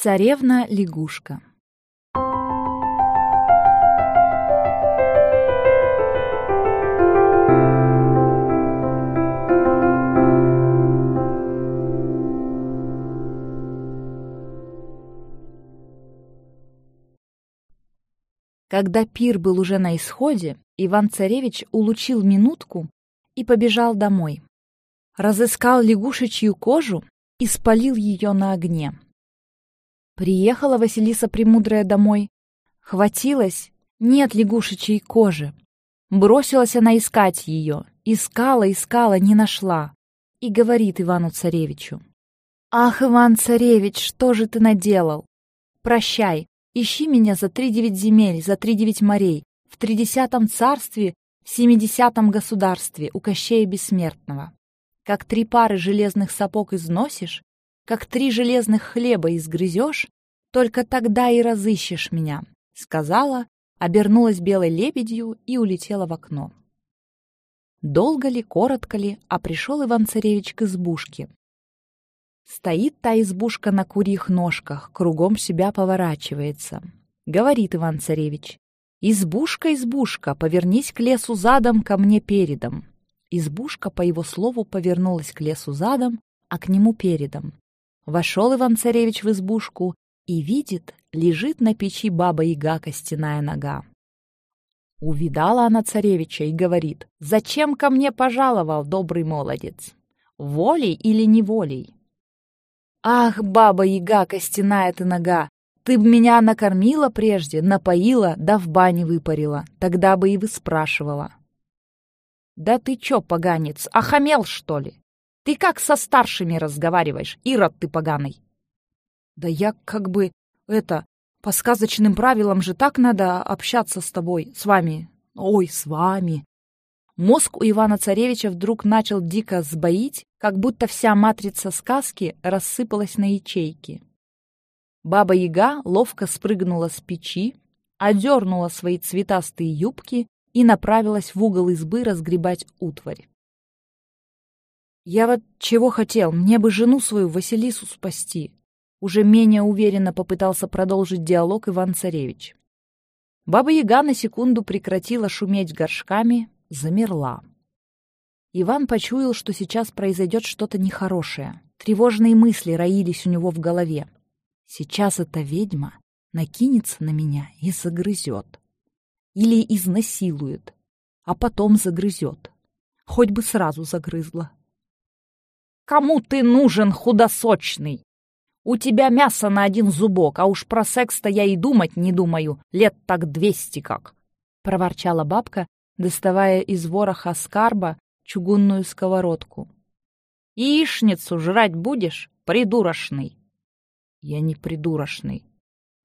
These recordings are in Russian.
Царевна-лягушка Когда пир был уже на исходе, Иван-царевич улучил минутку и побежал домой. Разыскал лягушечью кожу и спалил ее на огне. Приехала Василиса Премудрая домой. Хватилась, нет лягушечьей кожи. Бросилась она искать ее. Искала, искала, не нашла. И говорит Ивану-царевичу. «Ах, Иван-царевич, что же ты наделал? Прощай, Ищи меня за три девять земель, за три девять морей, в тридесятом царстве, в семидесятом государстве у Кощея Бессмертного. Как три пары железных сапог износишь, как три железных хлеба изгрызешь, только тогда и разыщешь меня», — сказала, обернулась белой лебедью и улетела в окно. Долго ли, коротко ли, а пришел Иван-царевич к избушке, Стоит та избушка на курьих ножках, кругом себя поворачивается. Говорит Иван-царевич. «Избушка, избушка, повернись к лесу задом, ко мне передом». Избушка, по его слову, повернулась к лесу задом, а к нему передом. Вошел Иван-царевич в избушку и видит, лежит на печи баба-яга костяная нога. Увидала она царевича и говорит, «Зачем ко мне пожаловал, добрый молодец? Волей или неволей?» «Ах, баба-яга, костяная ты нога! Ты б меня накормила прежде, напоила, да в бане выпарила. Тогда бы и вы спрашивала». «Да ты чё, поганец, охамел, что ли? Ты как со старшими разговариваешь, ирод ты поганый?» «Да я как бы, это, по сказочным правилам же так надо общаться с тобой, с вами. Ой, с вами. Мозг у Ивана-Царевича вдруг начал дико сбоить, как будто вся матрица сказки рассыпалась на ячейки. Баба-яга ловко спрыгнула с печи, одернула свои цветастые юбки и направилась в угол избы разгребать утварь. «Я вот чего хотел, мне бы жену свою Василису спасти», уже менее уверенно попытался продолжить диалог Иван-Царевич. Баба-яга на секунду прекратила шуметь горшками, замерла. Иван почуял, что сейчас произойдет что-то нехорошее. Тревожные мысли роились у него в голове. Сейчас эта ведьма накинется на меня и загрызет. Или изнасилует, а потом загрызет. Хоть бы сразу загрызла. «Кому ты нужен, худосочный? У тебя мясо на один зубок, а уж про секс-то я и думать не думаю, лет так двести как!» — проворчала бабка, доставая из вороха скарба чугунную сковородку. «Яичницу жрать будешь, придурочный?» «Я не придурочный.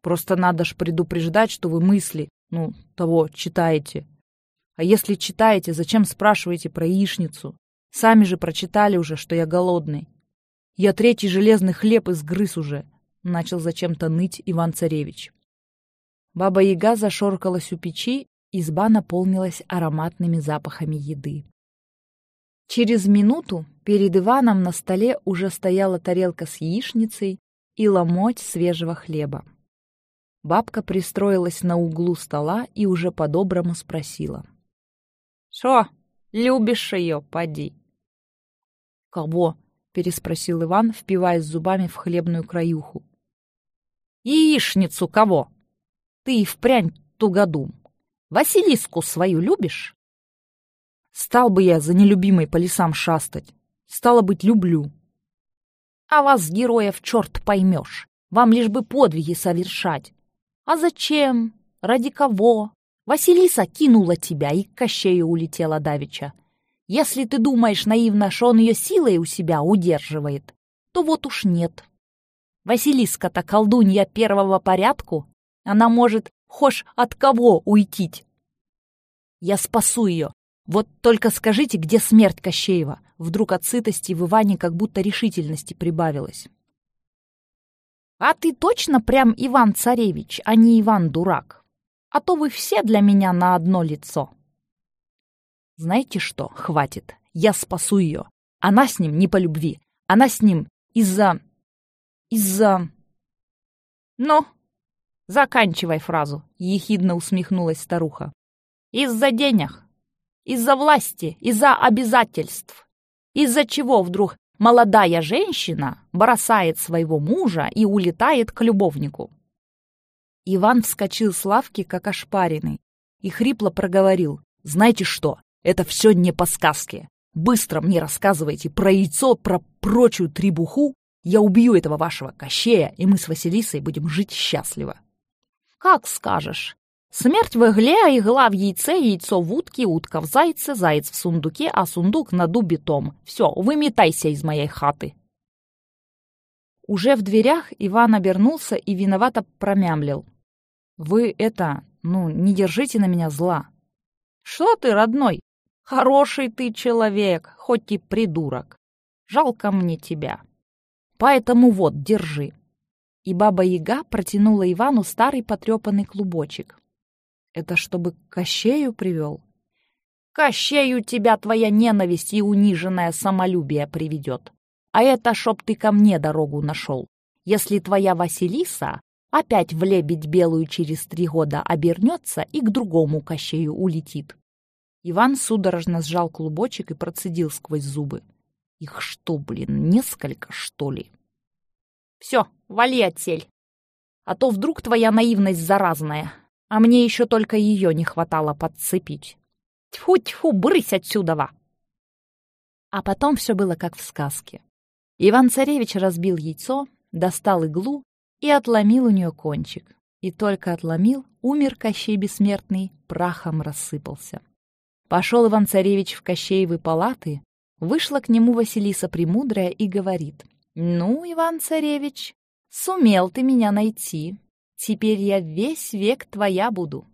Просто надо ж предупреждать, что вы мысли, ну, того, читаете. А если читаете, зачем спрашиваете про яичницу? Сами же прочитали уже, что я голодный. Я третий железный хлеб изгрыз уже», — начал зачем-то ныть Иван-царевич. Баба-яга зашоркалась у печи Изба наполнилась ароматными запахами еды. Через минуту перед Иваном на столе уже стояла тарелка с яичницей и ломоть свежего хлеба. Бабка пристроилась на углу стола и уже по-доброму спросила. «Шо, любишь ее, поди?» «Кого?» — переспросил Иван, впиваясь зубами в хлебную краюху. «Яичницу кого? Ты и впрямь тугодум. Василиску свою любишь? Стал бы я за нелюбимой по лесам шастать. Стало быть, люблю. А вас, героев, черт поймешь. Вам лишь бы подвиги совершать. А зачем? Ради кого? Василиса кинула тебя и к Кощею улетела давеча. Если ты думаешь наивно, что он ее силой у себя удерживает, то вот уж нет. Василиска-то колдунья первого порядку. Она может Хошь от кого уйти? Я спасу ее. Вот только скажите, где смерть Кощеева? Вдруг от сытости в Иване как будто решительности прибавилось. А ты точно прям Иван-царевич, а не Иван-дурак? А то вы все для меня на одно лицо. Знаете что, хватит. Я спасу ее. Она с ним не по любви. Она с ним из-за... из-за... «Ну, заканчивай фразу», — ехидно усмехнулась старуха. «Из-за денег, из-за власти, из-за обязательств. Из-за чего вдруг молодая женщина бросает своего мужа и улетает к любовнику?» Иван вскочил с лавки, как ошпаренный, и хрипло проговорил. «Знаете что? Это все не по сказке. Быстро мне рассказывайте про яйцо, про прочую трибуху. Я убью этого вашего Кощея, и мы с Василисой будем жить счастливо. Как скажешь. Смерть в игле, игла в яйце, яйцо в утке, утка в зайце, заяц в сундуке, а сундук на дубе том. Все, выметайся из моей хаты. Уже в дверях Иван обернулся и виновато промямлил. «Вы это, ну, не держите на меня зла». «Что ты, родной? Хороший ты человек, хоть и придурок. Жалко мне тебя. Поэтому вот, держи». И баба-яга протянула Ивану старый потрепанный клубочек. «Это чтобы Кощею привел?» «Кощею тебя твоя ненависть и униженное самолюбие приведет. А это чтоб ты ко мне дорогу нашел. Если твоя Василиса опять в лебедь белую через три года обернется и к другому Кощею улетит. Иван судорожно сжал клубочек и процедил сквозь зубы. Их что, блин, несколько, что ли? Все, вали отсель. А то вдруг твоя наивность заразная, а мне еще только ее не хватало подцепить. Тьфу-тьфу, брысь отсюда! -во. А потом все было как в сказке. Иван-царевич разбил яйцо, достал иглу и отломил у нее кончик. И только отломил, умер Кощей Бессмертный, прахом рассыпался. Пошел Иван-Царевич в Кощеевы палаты, вышла к нему Василиса Премудрая и говорит, «Ну, Иван-Царевич, сумел ты меня найти. Теперь я весь век твоя буду».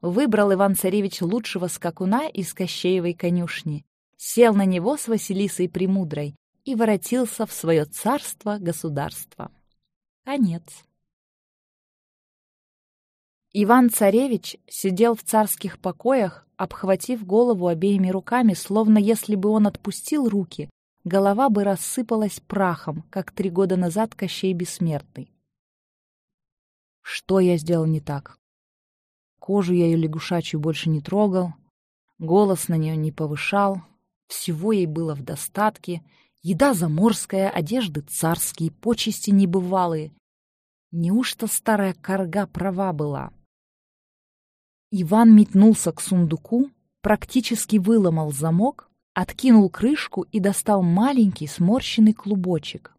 Выбрал Иван-Царевич лучшего скакуна из Кощеевой конюшни, сел на него с Василисой Премудрой и воротился в свое царство-государство. Конец. Иван-царевич сидел в царских покоях, обхватив голову обеими руками, словно если бы он отпустил руки, голова бы рассыпалась прахом, как три года назад Кощей Бессмертный. Что я сделал не так? Кожу я ее лягушачью больше не трогал, голос на нее не повышал, всего ей было в достатке, еда заморская, одежды царские, почести небывалые. Неужто старая корга права была? Иван метнулся к сундуку, практически выломал замок, откинул крышку и достал маленький сморщенный клубочек.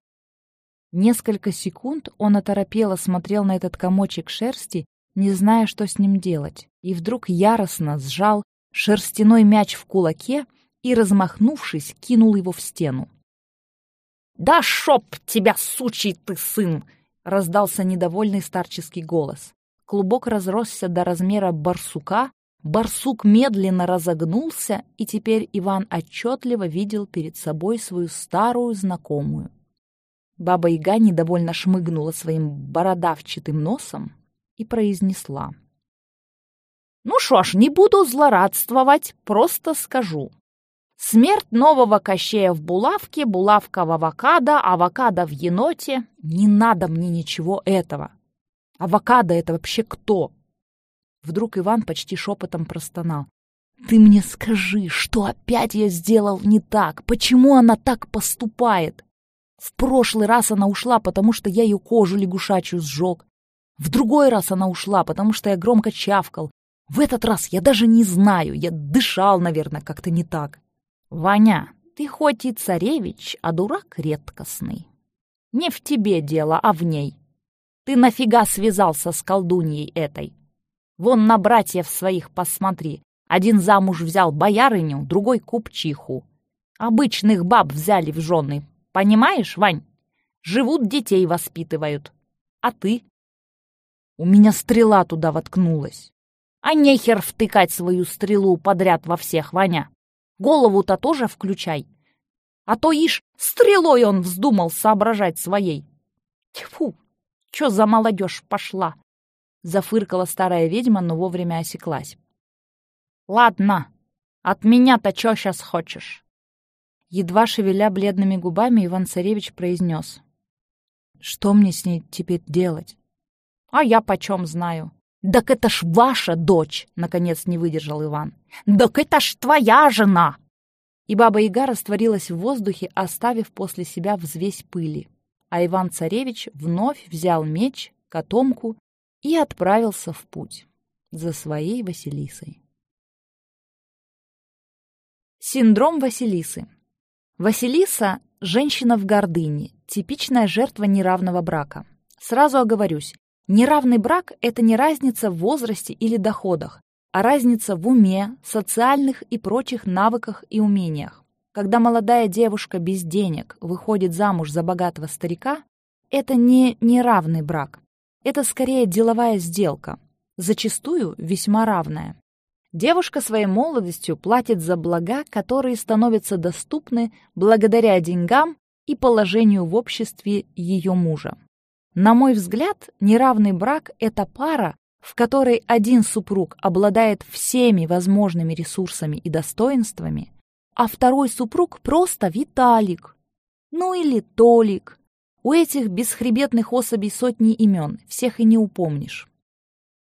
Несколько секунд он оторопело смотрел на этот комочек шерсти, не зная, что с ним делать, и вдруг яростно сжал шерстяной мяч в кулаке и, размахнувшись, кинул его в стену. «Да шоп тебя, сучий ты сын!» — раздался недовольный старческий голос. Клубок разросся до размера барсука, барсук медленно разогнулся, и теперь Иван отчетливо видел перед собой свою старую знакомую. Баба-яга недовольно шмыгнула своим бородавчатым носом и произнесла. «Ну что ж, не буду злорадствовать, просто скажу. Смерть нового Кощея в булавке, булавка в авокадо, авокадо в еноте. Не надо мне ничего этого. Авокадо — это вообще кто?» Вдруг Иван почти шепотом простонал. «Ты мне скажи, что опять я сделал не так? Почему она так поступает? В прошлый раз она ушла, потому что я ее кожу лягушачью сжег. В другой раз она ушла, потому что я громко чавкал. В этот раз я даже не знаю, я дышал, наверное, как-то не так. Ваня, ты хоть и царевич, а дурак редкостный. Не в тебе дело, а в ней. Ты нафига связался с колдуньей этой? Вон на братьев своих посмотри. Один замуж взял боярыню, другой купчиху. Обычных баб взяли в жены. Понимаешь, Вань? Живут, детей воспитывают. А ты? У меня стрела туда воткнулась. А нехер втыкать свою стрелу подряд во всех, Ваня. Голову-то тоже включай. А то ишь, стрелой он вздумал соображать своей. Тьфу, Чё за молодежь пошла?» Зафыркала старая ведьма, но вовремя осеклась. «Ладно, от меня-то чё сейчас хочешь?» Едва шевеля бледными губами, Иван-Царевич произнес. «Что мне с ней теперь делать? А я почем знаю? «Так это ж ваша дочь!» — наконец не выдержал Иван. «Так это ж твоя жена!» И баба-яга растворилась в воздухе, оставив после себя взвесь пыли. А Иван-царевич вновь взял меч, котомку и отправился в путь за своей Василисой. Синдром Василисы. Василиса – женщина в гордыне, типичная жертва неравного брака. Сразу оговорюсь, неравный брак – это не разница в возрасте или доходах, а разница в уме, социальных и прочих навыках и умениях. Когда молодая девушка без денег выходит замуж за богатого старика, это не неравный брак. Это скорее деловая сделка, зачастую весьма равная. Девушка своей молодостью платит за блага, которые становятся доступны благодаря деньгам и положению в обществе ее мужа. На мой взгляд, неравный брак – это пара, в которой один супруг обладает всеми возможными ресурсами и достоинствами, а второй супруг просто Виталик. Ну или Толик. У этих бесхребетных особей сотни имен, всех и не упомнишь.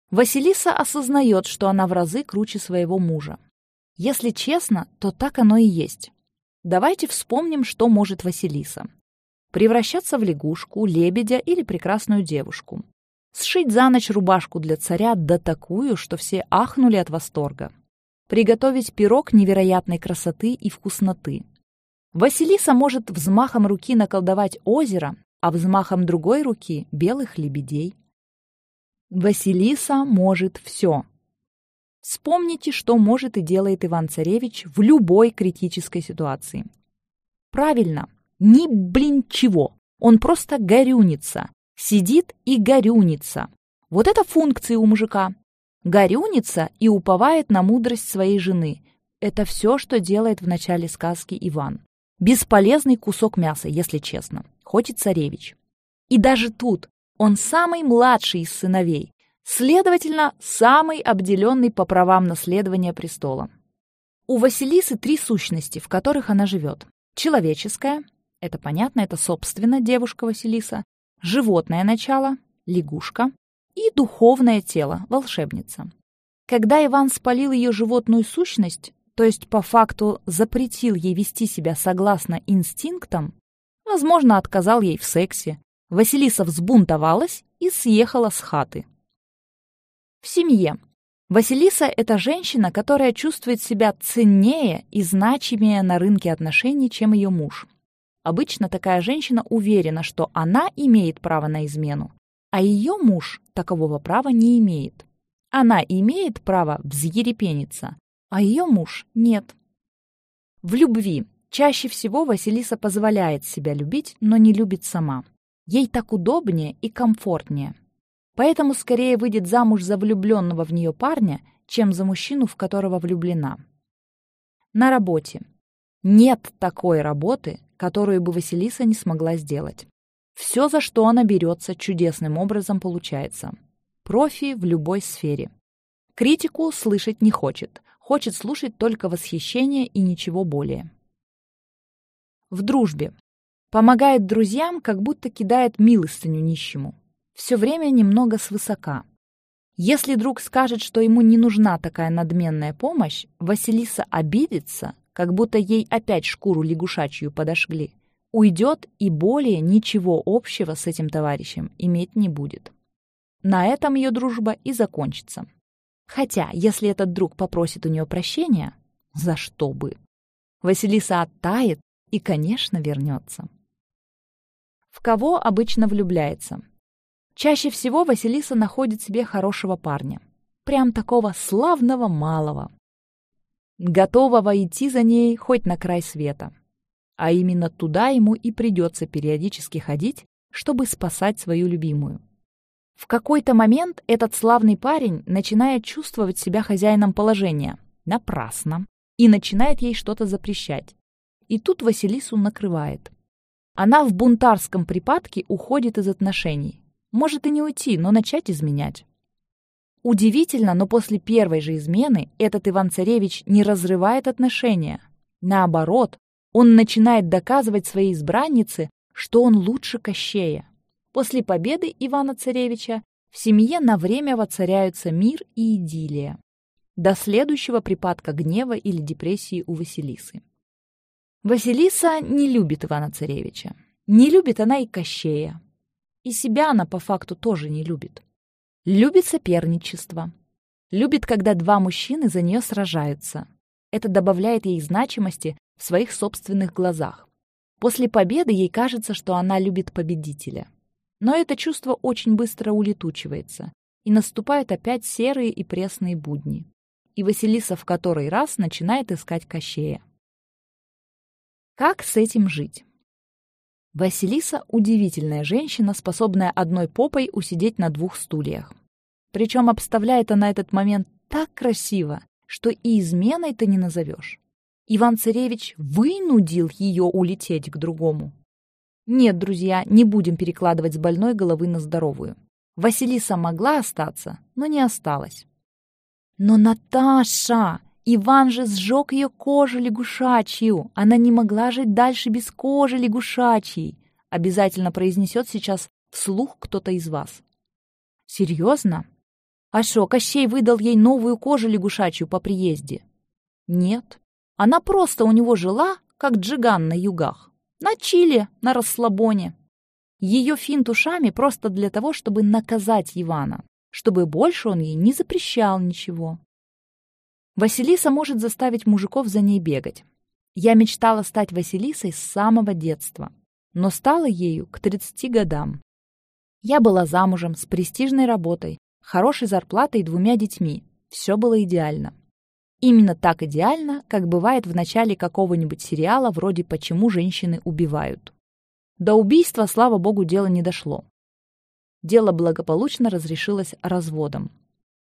Василиса осознает, что она в разы круче своего мужа. Если честно, то так оно и есть. Давайте вспомним, что может Василиса. Превращаться в лягушку, лебедя или прекрасную девушку. Сшить за ночь рубашку для царя да такую, что все ахнули от восторга. Приготовить пирог невероятной красоты и вкусноты. Василиса может взмахом руки наколдовать озеро, а взмахом другой руки — белых лебедей. Василиса может все. Вспомните, что может и делает Иван-Царевич в любой критической ситуации. Правильно, ни блин чего. Он просто горюнится. Сидит и горюнится. Вот это функции у мужика. Горюнится и уповает на мудрость своей жены. Это все, что делает в начале сказки Иван. Бесполезный кусок мяса, если честно. И царевич. И даже тут он самый младший из сыновей, следовательно, самый обделенный по правам наследования престола. У Василисы три сущности, в которых она живет. Человеческая, это понятно, это, собственно, девушка Василиса, животное начало, лягушка, и духовное тело, волшебница. Когда Иван спалил ее животную сущность, то есть по факту запретил ей вести себя согласно инстинктам, возможно, отказал ей в сексе, Василиса взбунтовалась и съехала с хаты. В семье. Василиса — это женщина, которая чувствует себя ценнее и значимее на рынке отношений, чем ее муж. Обычно такая женщина уверена, что она имеет право на измену, а ее муж такового права не имеет. Она имеет право взъерепениться, а ее муж нет. В любви чаще всего Василиса позволяет себя любить, но не любит сама. Ей так удобнее и комфортнее. Поэтому скорее выйдет замуж за влюбленного в нее парня, чем за мужчину, в которого влюблена. На работе. Нет такой работы, которую бы Василиса не смогла сделать. Все, за что она берется, чудесным образом получается. Профи в любой сфере. Критику слышать не хочет. Хочет слушать только восхищение и ничего более. В дружбе. Помогает друзьям, как будто кидает милостыню нищему. Все время немного свысока. Если друг скажет, что ему не нужна такая надменная помощь, Василиса обидится, как будто ей опять шкуру лягушачью подожгли. Уйдет и более ничего общего с этим товарищем иметь не будет. На этом ее дружба и закончится. Хотя, если этот друг попросит у нее прощения, за что бы? Василиса оттает и, конечно, вернется. В кого обычно влюбляется? Чаще всего Василиса находит себе хорошего парня. Прям такого славного малого. Готового идти за ней хоть на край света. А именно туда ему и придется периодически ходить, чтобы спасать свою любимую. В какой-то момент этот славный парень начинает чувствовать себя хозяином положения. Напрасно. И начинает ей что-то запрещать. И тут Василису накрывает. Она в бунтарском припадке уходит из отношений. Может и не уйти, но начать изменять. Удивительно, но после первой же измены этот Иван-Царевич не разрывает отношения. Наоборот, он начинает доказывать своей избраннице, что он лучше Кощея. После победы Ивана-Царевича в семье на время воцаряются мир и идиллия. До следующего припадка гнева или депрессии у Василисы. Василиса не любит Ивана Царевича. Не любит она и Кощея. И себя она по факту тоже не любит. Любит соперничество. Любит, когда два мужчины за нее сражаются. Это добавляет ей значимости в своих собственных глазах. После победы ей кажется, что она любит победителя. Но это чувство очень быстро улетучивается, и наступают опять серые и пресные будни. И Василиса в который раз начинает искать Кощея. Как с этим жить? Василиса – удивительная женщина, способная одной попой усидеть на двух стульях. Причем обставляет она этот момент так красиво, что и изменой-то не назовешь. Иван-царевич вынудил ее улететь к другому. Нет, друзья, не будем перекладывать с больной головы на здоровую. Василиса могла остаться, но не осталась. Но Наташа! Иван же сжег ее кожу лягушачью. Она не могла жить дальше без кожи лягушачьей. Обязательно произнесет сейчас вслух кто-то из вас. Серьезно? А шо, Кощей выдал ей новую кожу лягушачью по приезде? Нет. Она просто у него жила, как джиган на югах. На Чили, на расслабоне. Ее финт ушами просто для того, чтобы наказать Ивана, чтобы больше он ей не запрещал ничего. Василиса может заставить мужиков за ней бегать. Я мечтала стать Василисой с самого детства, но стала ею к 30 годам. Я была замужем, с престижной работой, хорошей зарплатой и двумя детьми. Все было идеально. Именно так идеально, как бывает в начале какого-нибудь сериала вроде «Почему женщины убивают». До убийства, слава богу, дело не дошло. Дело благополучно разрешилось разводом.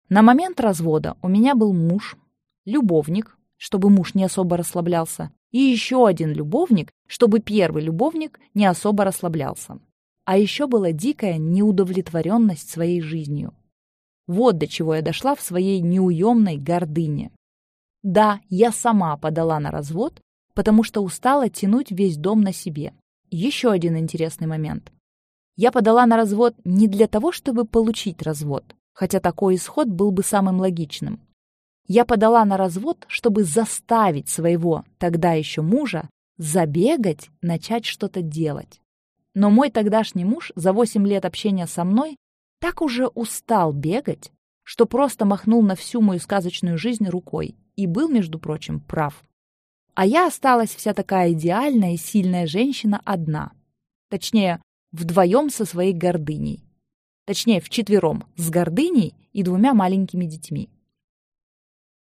На момент развода у меня был муж, любовник, чтобы муж не особо расслаблялся, и еще один любовник, чтобы первый любовник не особо расслаблялся. А еще была дикая неудовлетворенность своей жизнью. Вот до чего я дошла в своей неуемной гордыне. Да, я сама подала на развод, потому что устала тянуть весь дом на себе. Еще один интересный момент. Я подала на развод не для того, чтобы получить развод, хотя такой исход был бы самым логичным. Я подала на развод, чтобы заставить своего тогда еще мужа забегать, начать что-то делать. Но мой тогдашний муж за 8 лет общения со мной так уже устал бегать, что просто махнул на всю мою сказочную жизнь рукой и был, между прочим, прав. А я осталась вся такая идеальная и сильная женщина одна. Точнее, вдвоем со своей гордыней. Точнее, вчетвером, с гордыней и двумя маленькими детьми.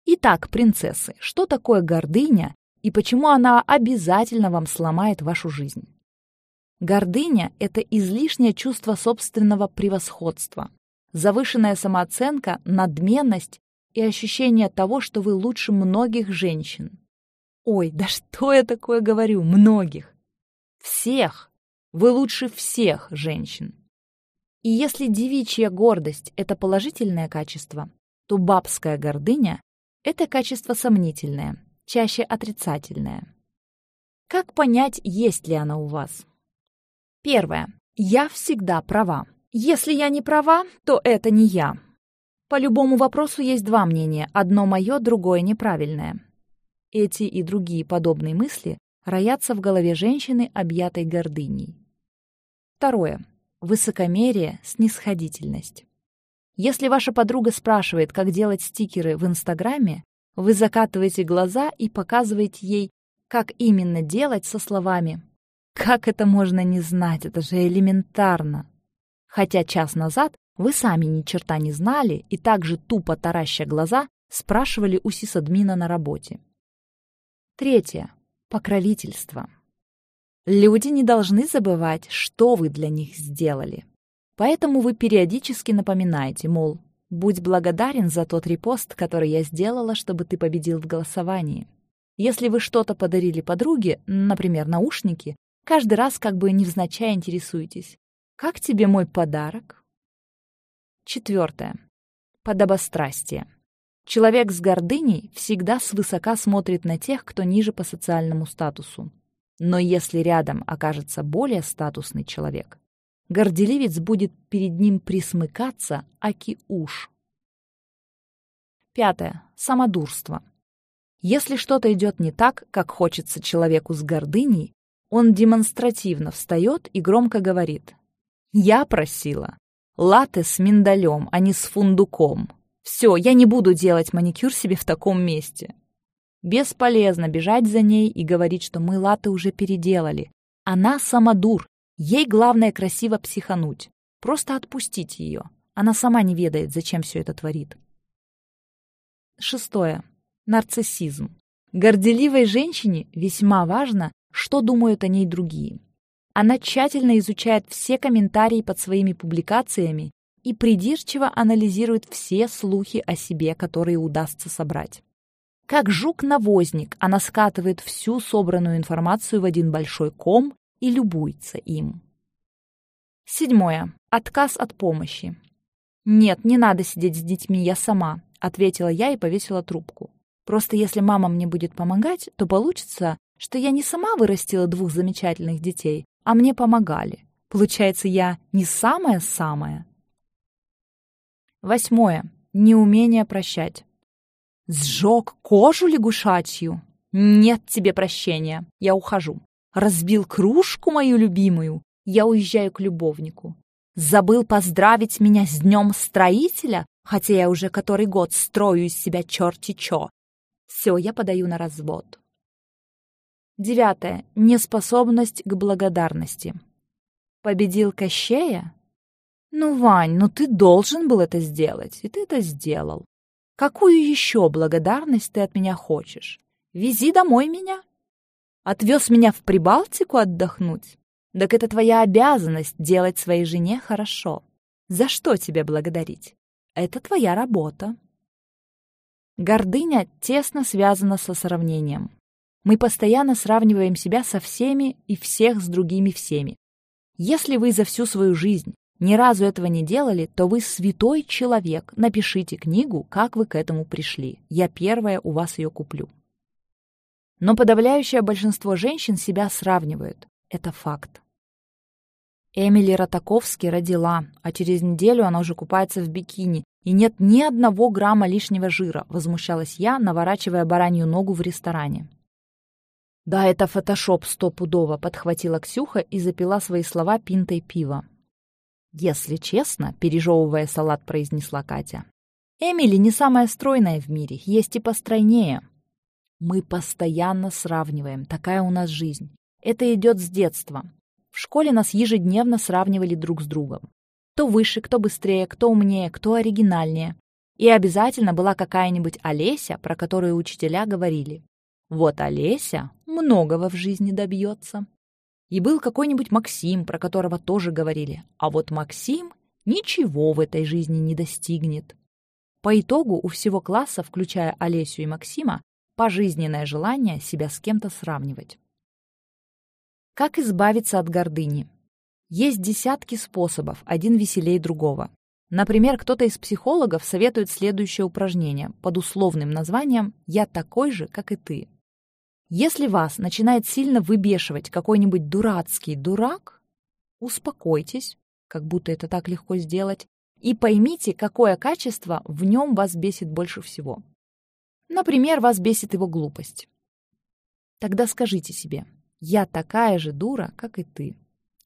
Итак, принцессы, что такое гордыня и почему она обязательно вам сломает вашу жизнь? Гордыня – это излишнее чувство собственного превосходства, завышенная самооценка, надменность и ощущение того, что вы лучше многих женщин. Ой, да что я такое говорю? Многих. Всех. Вы лучше всех женщин. И если девичья гордость — это положительное качество, то бабская гордыня — это качество сомнительное, чаще отрицательное. Как понять, есть ли она у вас? Первое. Я всегда права. Если я не права, то это не я. По любому вопросу есть два мнения, одно мое, другое неправильное. Эти и другие подобные мысли роятся в голове женщины, объятой гордыней. Второе. Высокомерие, снисходительность. Если ваша подруга спрашивает, как делать стикеры в Инстаграме, вы закатываете глаза и показываете ей, как именно делать со словами «Как это можно не знать? Это же элементарно!» Хотя час назад вы сами ни черта не знали и также тупо тараща глаза спрашивали у сисадмина на работе. Третье. Покровительство. Люди не должны забывать, что вы для них сделали. Поэтому вы периодически напоминаете, мол, будь благодарен за тот репост, который я сделала, чтобы ты победил в голосовании. Если вы что-то подарили подруге, например, наушники, каждый раз как бы невзначай интересуетесь. Как тебе мой подарок? Четвертое. Подобострастие. Человек с гордыней всегда свысока смотрит на тех, кто ниже по социальному статусу. Но если рядом окажется более статусный человек, горделивец будет перед ним присмыкаться, аки уж. Пятое. Самодурство. Если что-то идет не так, как хочется человеку с гордыней, он демонстративно встает и громко говорит. «Я просила. Латте с миндалем, а не с фундуком. Все, я не буду делать маникюр себе в таком месте». Бесполезно бежать за ней и говорить, что мы латы уже переделали. Она самодур, ей главное красиво психануть. Просто отпустить ее. Она сама не ведает, зачем все это творит. Шестое. Нарциссизм. Горделивой женщине весьма важно, что думают о ней другие. Она тщательно изучает все комментарии под своими публикациями и придирчиво анализирует все слухи о себе, которые удастся собрать. Как жук-навозник она скатывает всю собранную информацию в один большой ком и любуется им. Седьмое. Отказ от помощи. «Нет, не надо сидеть с детьми, я сама», — ответила я и повесила трубку. «Просто если мама мне будет помогать, то получится, что я не сама вырастила двух замечательных детей, а мне помогали. Получается, я не самая-самая». Восьмое. Неумение прощать. Сжег кожу лягушачью? Нет тебе прощения, я ухожу. Разбил кружку мою любимую? Я уезжаю к любовнику. Забыл поздравить меня с днем строителя, хотя я уже который год строю из себя черти чё. Все, я подаю на развод. Девятое. Неспособность к благодарности. Победил Кощея? Ну, Вань, ну ты должен был это сделать, и ты это сделал. Какую еще благодарность ты от меня хочешь? Вези домой меня. Отвез меня в Прибалтику отдохнуть? Так это твоя обязанность делать своей жене хорошо. За что тебя благодарить? Это твоя работа. Гордыня тесно связана со сравнением. Мы постоянно сравниваем себя со всеми и всех с другими всеми. Если вы за всю свою жизнь ни разу этого не делали, то вы святой человек. Напишите книгу, как вы к этому пришли. Я первая у вас ее куплю. Но подавляющее большинство женщин себя сравнивают. Это факт. Эмили Ротаковски родила, а через неделю она уже купается в бикини, и нет ни одного грамма лишнего жира, возмущалась я, наворачивая баранью ногу в ресторане. «Да, это фотошоп стопудово», — подхватила Ксюха и запила свои слова пинтой пива. «Если честно», — пережевывая салат, произнесла Катя. «Эмили не самая стройная в мире, есть и постройнее». Мы постоянно сравниваем, такая у нас жизнь. Это идет с детства. В школе нас ежедневно сравнивали друг с другом. Кто выше, кто быстрее, кто умнее, кто оригинальнее. И обязательно была какая-нибудь Олеся, про которую учителя говорили. Вот Олеся многого в жизни добьется. И был какой-нибудь Максим, про которого тоже говорили. А вот Максим ничего в этой жизни не достигнет. По итогу у всего класса, включая Олесю и Максима, пожизненное желание себя с кем-то сравнивать. Как избавиться от гордыни? Есть десятки способов, один веселее другого. Например, кто-то из психологов советует следующее упражнение под условным названием «Я такой же, как и ты». Если вас начинает сильно выбешивать какой-нибудь дурацкий дурак, успокойтесь, как будто это так легко сделать, и поймите, какое качество в нем вас бесит больше всего. Например, вас бесит его глупость. Тогда скажите себе «Я такая же дура, как и ты»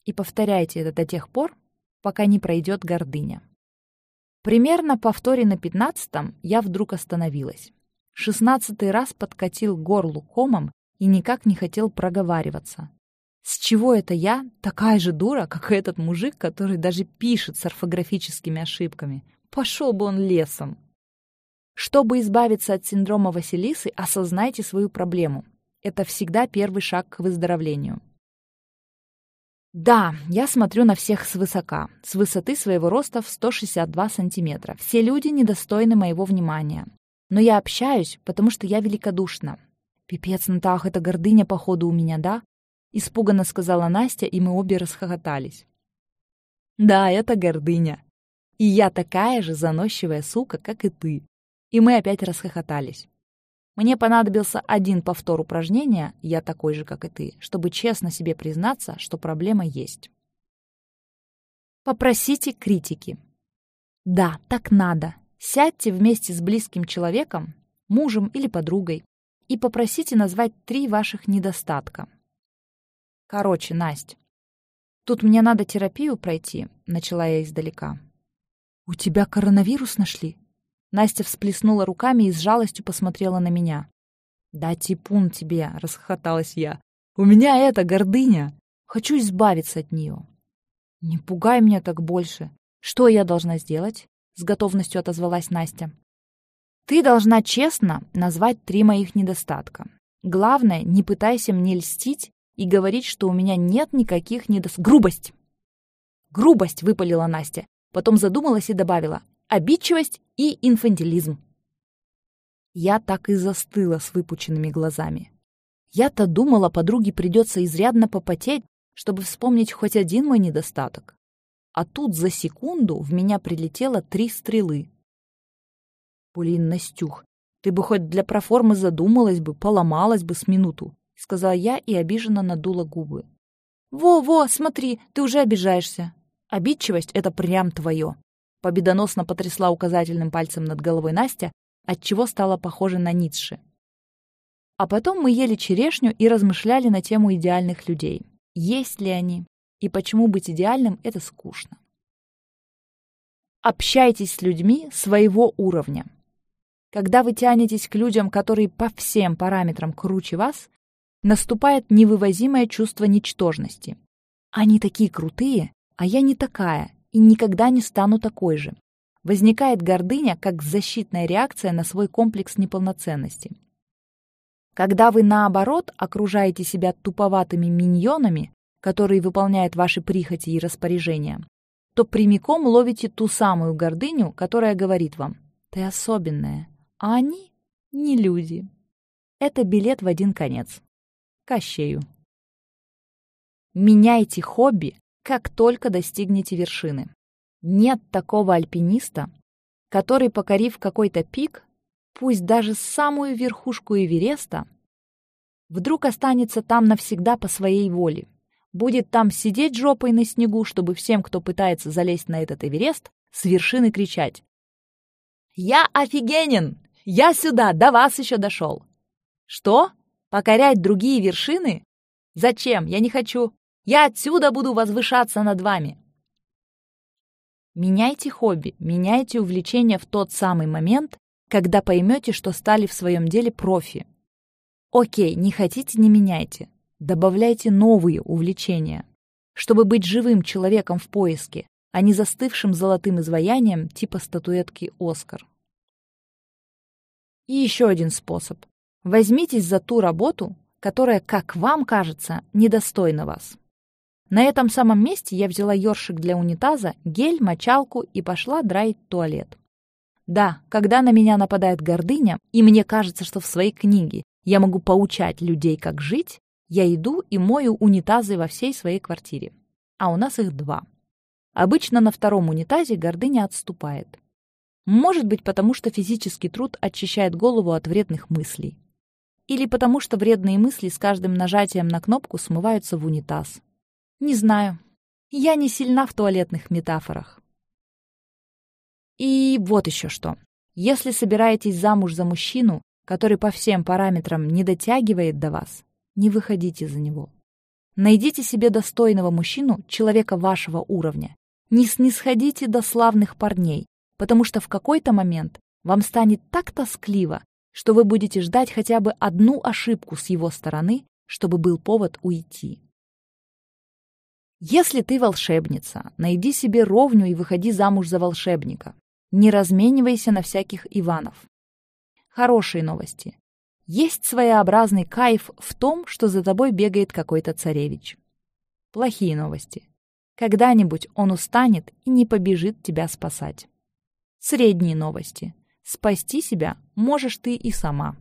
и повторяйте это до тех пор, пока не пройдет гордыня. Примерно по повторе на пятнадцатом я вдруг остановилась. Шестнадцатый раз подкатил горлу комом и никак не хотел проговариваться. С чего это я такая же дура, как этот мужик, который даже пишет с орфографическими ошибками? Пошел бы он лесом. Чтобы избавиться от синдрома Василисы, осознайте свою проблему. Это всегда первый шаг к выздоровлению. Да, я смотрю на всех свысока, с высоты своего роста в 162 сантиметра. Все люди недостойны моего внимания. Но я общаюсь, потому что я великодушна. «Пипец, Натах, это гордыня, походу, у меня, да?» Испуганно сказала Настя, и мы обе расхохотались. «Да, это гордыня. И я такая же заносчивая сука, как и ты». И мы опять расхохотались. Мне понадобился один повтор упражнения «Я такой же, как и ты», чтобы честно себе признаться, что проблема есть. Попросите критики. Да, так надо. Сядьте вместе с близким человеком, мужем или подругой, и попросите назвать три ваших недостатка. Короче, Настя, тут мне надо терапию пройти, начала я издалека. У тебя коронавирус нашли? Настя всплеснула руками и с жалостью посмотрела на меня. «Да типун тебе!» — расхохоталась я. «У меня это гордыня! Хочу избавиться от нее!» «Не пугай меня так больше! Что я должна сделать?» — с готовностью отозвалась Настя. «Ты должна честно назвать три моих недостатка. Главное, не пытайся мне льстить и говорить, что у меня нет никаких недостатков. Грубость!» «Грубость!» — выпалила Настя. Потом задумалась и добавила. «Обидчивость и инфантилизм». Я так и застыла с выпученными глазами. Я-то думала, подруге придется изрядно попотеть, чтобы вспомнить хоть один мой недостаток. А тут за секунду в меня прилетело три стрелы. «Блин, Настюх, ты бы хоть для проформы задумалась бы, поломалась бы с минуту», — сказала я и обиженно надула губы. «Во-во, смотри, ты уже обижаешься. Обидчивость — это прям твое». Победоносно потрясла указательным пальцем над головой Настя, отчего стала похожа на Ницше. А потом мы ели черешню и размышляли на тему идеальных людей. Есть ли они? И почему быть идеальным — это скучно? Общайтесь с людьми своего уровня. Когда вы тянетесь к людям, которые по всем параметрам круче вас, наступает невывозимое чувство ничтожности. Они такие крутые, а я не такая и никогда не стану такой же. Возникает гордыня как защитная реакция на свой комплекс неполноценности. Когда вы, наоборот, окружаете себя туповатыми миньонами, которые выполняют ваши прихоти и распоряжения, то прямиком ловите ту самую гордыню, которая говорит вам «ты особенная», а они не люди. Это билет в один конец. Кощею. Меняйте хобби, как только достигнете вершины. Нет такого альпиниста, который, покорив какой-то пик, пусть даже самую верхушку Эвереста, вдруг останется там навсегда по своей воле. Будет там сидеть жопой на снегу, чтобы всем, кто пытается залезть на этот Эверест, с вершины кричать. «Я офигенен! Я сюда, до вас еще дошел!» «Что? Покорять другие вершины? Зачем? Я не хочу. Я отсюда буду возвышаться над вами!» Меняйте хобби, меняйте увлечение в тот самый момент, когда поймете, что стали в своем деле профи. Окей, не хотите, не меняйте. Добавляйте новые увлечения, чтобы быть живым человеком в поиске, а не застывшим золотым изваянием типа статуэтки «Оскар». И еще один способ. Возьмитесь за ту работу, которая, как вам кажется, недостойна вас. На этом самом месте я взяла ёршик для унитаза, гель, мочалку и пошла драить туалет. Да, когда на меня нападает гордыня, и мне кажется, что в своей книге я могу поучать людей, как жить, я иду и мою унитазы во всей своей квартире. А у нас их два. Обычно на втором унитазе гордыня отступает. Может быть, потому что физический труд очищает голову от вредных мыслей. Или потому что вредные мысли с каждым нажатием на кнопку смываются в унитаз. Не знаю. Я не сильна в туалетных метафорах. И вот еще что. Если собираетесь замуж за мужчину, который по всем параметрам не дотягивает до вас, не выходите за него. Найдите себе достойного мужчину, человека вашего уровня. Не снисходите до славных парней, потому что в какой-то момент вам станет так тоскливо, что вы будете ждать хотя бы одну ошибку с его стороны, чтобы был повод уйти. Если ты волшебница, найди себе ровню и выходи замуж за волшебника. Не разменивайся на всяких Иванов. Хорошие новости. Есть своеобразный кайф в том, что за тобой бегает какой-то царевич. Плохие новости. Когда-нибудь он устанет и не побежит тебя спасать. Средние новости. Спасти себя можешь ты и сама.